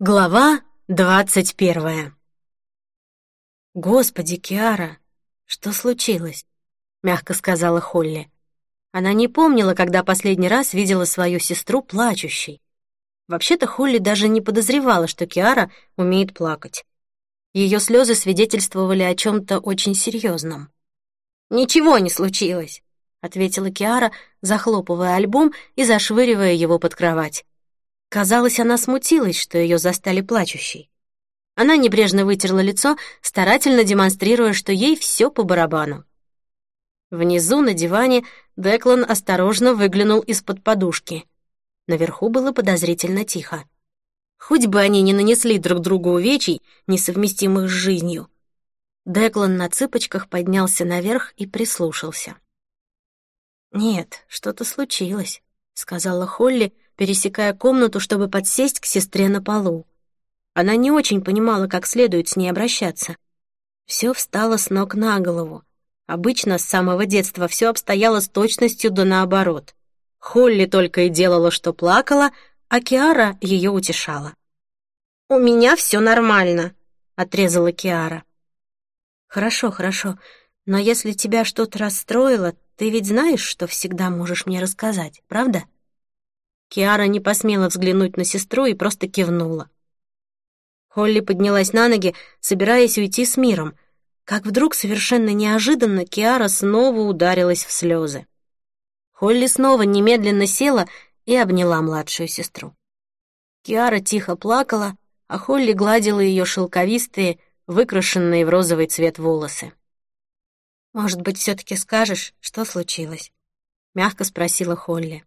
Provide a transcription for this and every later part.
Глава двадцать первая «Господи, Киара, что случилось?» — мягко сказала Холли. Она не помнила, когда последний раз видела свою сестру плачущей. Вообще-то Холли даже не подозревала, что Киара умеет плакать. Ее слезы свидетельствовали о чем-то очень серьезном. «Ничего не случилось», — ответила Киара, захлопывая альбом и зашвыривая его под кровать. Казалось, она смутилась, что ее застали плачущей. Она небрежно вытерла лицо, старательно демонстрируя, что ей все по барабану. Внизу, на диване, Деклан осторожно выглянул из-под подушки. Наверху было подозрительно тихо. Хоть бы они не нанесли друг другу увечий, несовместимых с жизнью. Деклан на цыпочках поднялся наверх и прислушался. «Нет, что-то случилось», — сказала Холли, — пересекая комнату, чтобы подсесть к сестре на полу. Она не очень понимала, как следует с ней обращаться. Все встало с ног на голову. Обычно с самого детства все обстояло с точностью да наоборот. Холли только и делала, что плакала, а Киара ее утешала. «У меня все нормально», — отрезала Киара. «Хорошо, хорошо, но если тебя что-то расстроило, ты ведь знаешь, что всегда можешь мне рассказать, правда?» Киара не посмела взглянуть на сестру и просто кивнула. Холли поднялась на ноги, собираясь уйти с миром, как вдруг совершенно неожиданно Киара снова ударилась в слезы. Холли снова немедленно села и обняла младшую сестру. Киара тихо плакала, а Холли гладила ее шелковистые, выкрашенные в розовый цвет волосы. «Может быть, все-таки скажешь, что случилось?» — мягко спросила Холли.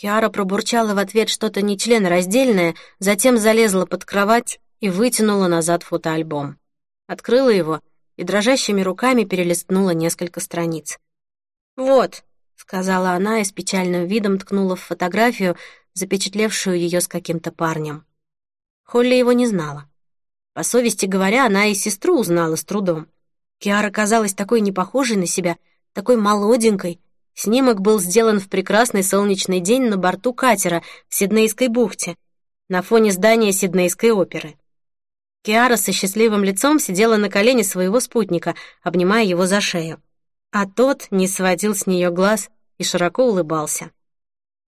Киара пробурчала в ответ что-то нечленораздельное, затем залезла под кровать и вытянула назад фотоальбом. Открыла его и дрожащими руками перелистнула несколько страниц. «Вот», — сказала она и с печальным видом ткнула в фотографию, запечатлевшую ее с каким-то парнем. Холли его не знала. По совести говоря, она и сестру узнала с трудом. Киара казалась такой непохожей на себя, такой молоденькой, Снимок был сделан в прекрасный солнечный день на борту катера в Сиднейской бухте, на фоне здания Сиднейской оперы. Киара со счастливым лицом сидела на колене своего спутника, обнимая его за шею. А тот не сводил с нее глаз и широко улыбался.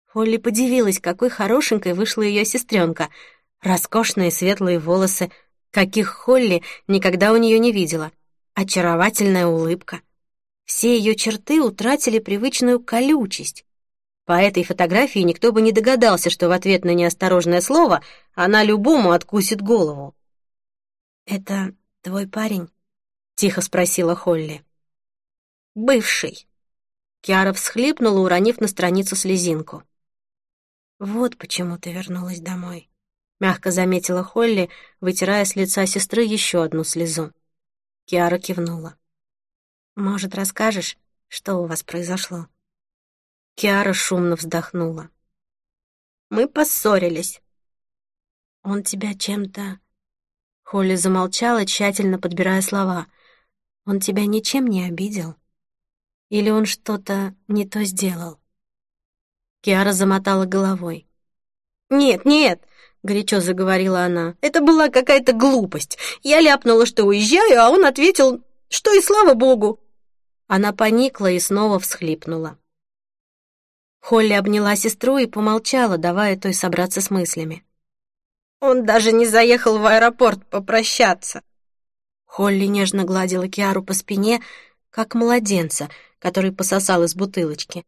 Холли подивилась, какой хорошенькой вышла ее сестренка. Роскошные светлые волосы, каких Холли никогда у нее не видела. Очаровательная улыбка — все ее черты утратили привычную колючесть. По этой фотографии никто бы не догадался, что в ответ на неосторожное слово она любому откусит голову. «Это твой парень?» — тихо спросила Холли. «Бывший». Киара всхлипнула, уронив на страницу слезинку. «Вот почему ты вернулась домой», — мягко заметила Холли, вытирая с лица сестры еще одну слезу. Киара кивнула. Может, расскажешь, что у вас произошло?» Киара шумно вздохнула. «Мы поссорились». «Он тебя чем-то...» Холли замолчала, тщательно подбирая слова. «Он тебя ничем не обидел? Или он что-то не то сделал?» Киара замотала головой. «Нет, нет!» — горячо заговорила она. «Это была какая-то глупость. Я ляпнула, что уезжаю, а он ответил, что и слава богу. Она поникла и снова всхлипнула. Холли обняла сестру и помолчала, давая той собраться с мыслями. «Он даже не заехал в аэропорт попрощаться!» Холли нежно гладила Киару по спине, как младенца, который пососал из бутылочки.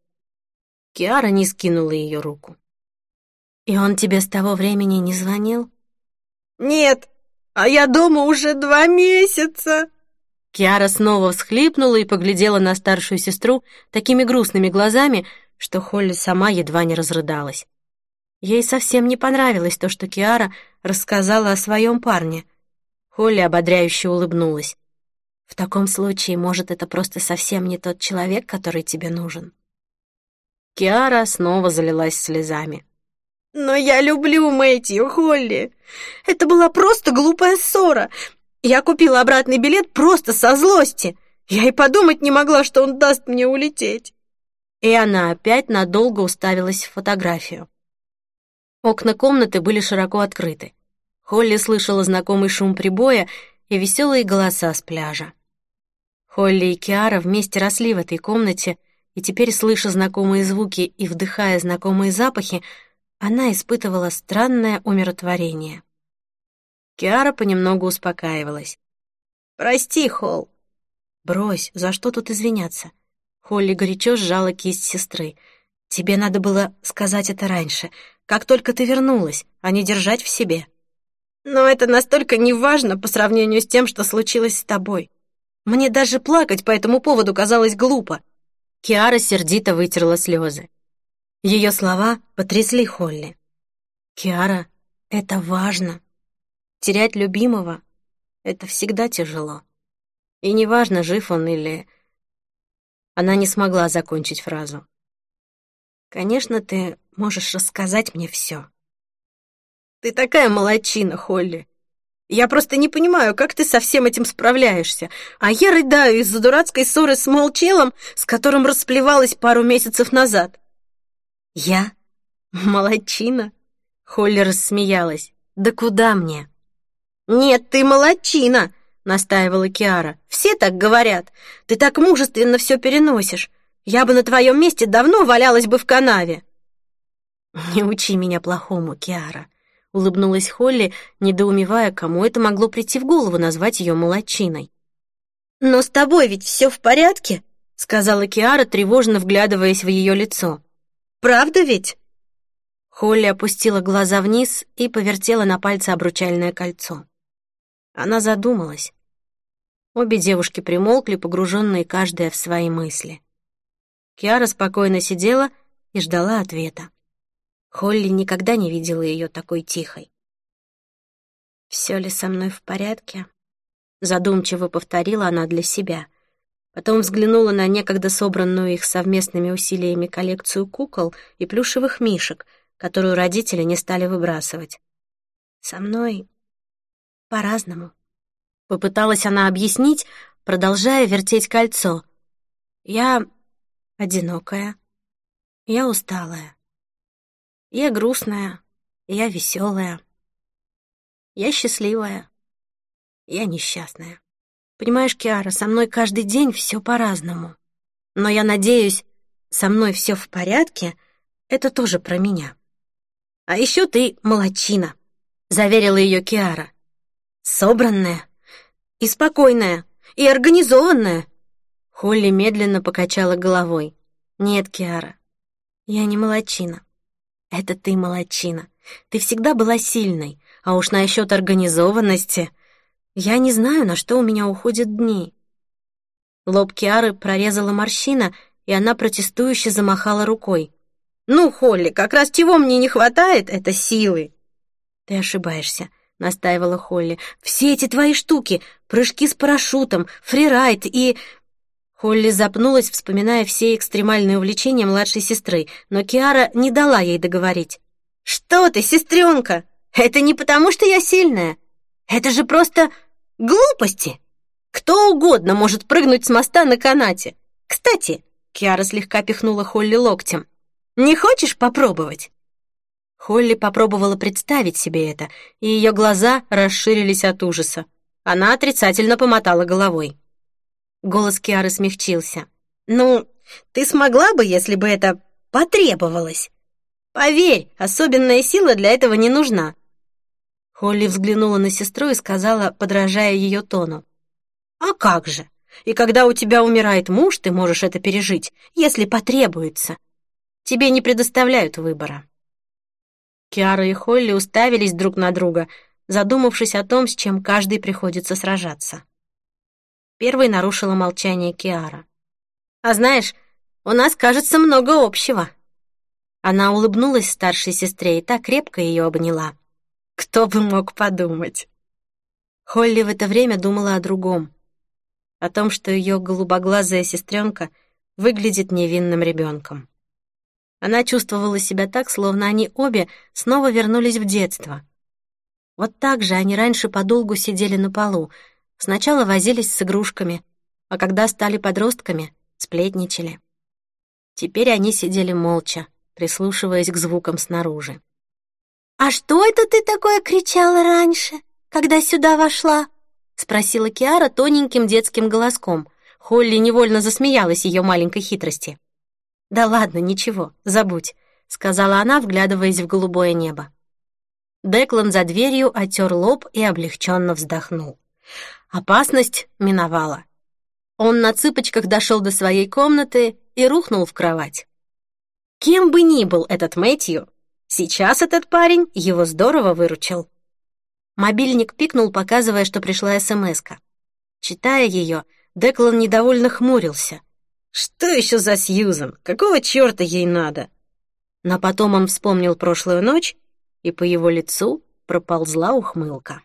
Киара не скинула ее руку. «И он тебе с того времени не звонил?» «Нет, а я дома уже два месяца!» Киара снова всхлипнула и поглядела на старшую сестру такими грустными глазами, что Холли сама едва не разрыдалась. Ей совсем не понравилось то, что Киара рассказала о своем парне. Холли ободряюще улыбнулась. «В таком случае, может, это просто совсем не тот человек, который тебе нужен?» Киара снова залилась слезами. «Но я люблю Мэтью, Холли. Это была просто глупая ссора. Я купила обратный билет просто со злости. Я и подумать не могла, что он даст мне улететь. И она опять надолго уставилась в фотографию. Окна комнаты были широко открыты. Холли слышала знакомый шум прибоя и веселые голоса с пляжа. Холли и Киара вместе росли в этой комнате, и теперь, слыша знакомые звуки и вдыхая знакомые запахи, она испытывала странное умиротворение. Киара понемногу успокаивалась. «Прости, Холл». «Брось, за что тут извиняться?» Холли горячо сжала кисть сестры. «Тебе надо было сказать это раньше, как только ты вернулась, а не держать в себе». «Но это настолько неважно по сравнению с тем, что случилось с тобой. Мне даже плакать по этому поводу казалось глупо». Киара сердито вытерла слезы. Ее слова потрясли Холли. «Киара, это важно. Терять любимого — это всегда тяжело. И неважно, жив он или...» Она не смогла закончить фразу. «Конечно, ты можешь рассказать мне все. «Ты такая молочина, Холли. Я просто не понимаю, как ты со всем этим справляешься. А я рыдаю из-за дурацкой ссоры с Молчелом, с которым расплевалась пару месяцев назад. Я? Молодчина? Холли рассмеялась. Да куда мне? Нет, ты молодчина, настаивала Киара. Все так говорят. Ты так мужественно все переносишь. Я бы на твоем месте давно валялась бы в канаве. Не учи меня плохому, Киара улыбнулась Холли, недоумевая, кому это могло прийти в голову назвать ее молодчиной. «Но с тобой ведь все в порядке?» — сказала Киара, тревожно вглядываясь в ее лицо. «Правда ведь?» Холли опустила глаза вниз и повертела на пальце обручальное кольцо. Она задумалась. Обе девушки примолкли, погруженные каждая в свои мысли. Киара спокойно сидела и ждала ответа. Холли никогда не видела ее такой тихой. «Все ли со мной в порядке?» Задумчиво повторила она для себя. Потом взглянула на некогда собранную их совместными усилиями коллекцию кукол и плюшевых мишек, которую родители не стали выбрасывать. «Со мной по-разному». Попыталась она объяснить, продолжая вертеть кольцо. «Я одинокая, я усталая, я грустная, я веселая, я счастливая, я несчастная. Понимаешь, Киара, со мной каждый день все по-разному. Но я надеюсь, со мной все в порядке, это тоже про меня. А еще ты молочина, заверила ее Киара. Собранная и спокойная, и организованная. Холли медленно покачала головой. Нет, Киара, я не молочина. «Это ты молодчина. Ты всегда была сильной, а уж насчет организованности... Я не знаю, на что у меня уходят дни». Лоб Киары прорезала морщина, и она протестующе замахала рукой. «Ну, Холли, как раз чего мне не хватает, это силы!» «Ты ошибаешься», — настаивала Холли. «Все эти твои штуки, прыжки с парашютом, фрирайд и...» Холли запнулась, вспоминая все экстремальные увлечения младшей сестры, но Киара не дала ей договорить. «Что ты, сестренка? Это не потому, что я сильная. Это же просто глупости. Кто угодно может прыгнуть с моста на канате. Кстати, Киара слегка пихнула Холли локтем. Не хочешь попробовать?» Холли попробовала представить себе это, и ее глаза расширились от ужаса. Она отрицательно помотала головой. Голос Киары смягчился. «Ну, ты смогла бы, если бы это потребовалось. Поверь, особенная сила для этого не нужна». Холли взглянула на сестру и сказала, подражая ее тону. «А как же? И когда у тебя умирает муж, ты можешь это пережить, если потребуется. Тебе не предоставляют выбора». Киара и Холли уставились друг на друга, задумавшись о том, с чем каждый приходится сражаться. Первой нарушила молчание Киара. «А знаешь, у нас, кажется, много общего». Она улыбнулась старшей сестре и так крепко ее обняла. Кто бы мог подумать? Холли в это время думала о другом. О том, что ее голубоглазая сестренка выглядит невинным ребенком. Она чувствовала себя так, словно они обе снова вернулись в детство. Вот так же они раньше подолгу сидели на полу, Сначала возились с игрушками, а когда стали подростками, сплетничали. Теперь они сидели молча, прислушиваясь к звукам снаружи. «А что это ты такое кричала раньше, когда сюда вошла?» — спросила Киара тоненьким детским голоском. Холли невольно засмеялась ее маленькой хитрости. «Да ладно, ничего, забудь», — сказала она, вглядываясь в голубое небо. Деклан за дверью отер лоб и облегченно вздохнул. Опасность миновала. Он на цыпочках дошел до своей комнаты и рухнул в кровать. Кем бы ни был этот Мэтью, сейчас этот парень его здорово выручил. Мобильник пикнул, показывая, что пришла СМСка. Читая ее, Деклан недовольно хмурился. «Что еще за Сьюзан? Какого черта ей надо?» Но потом он вспомнил прошлую ночь, и по его лицу проползла ухмылка.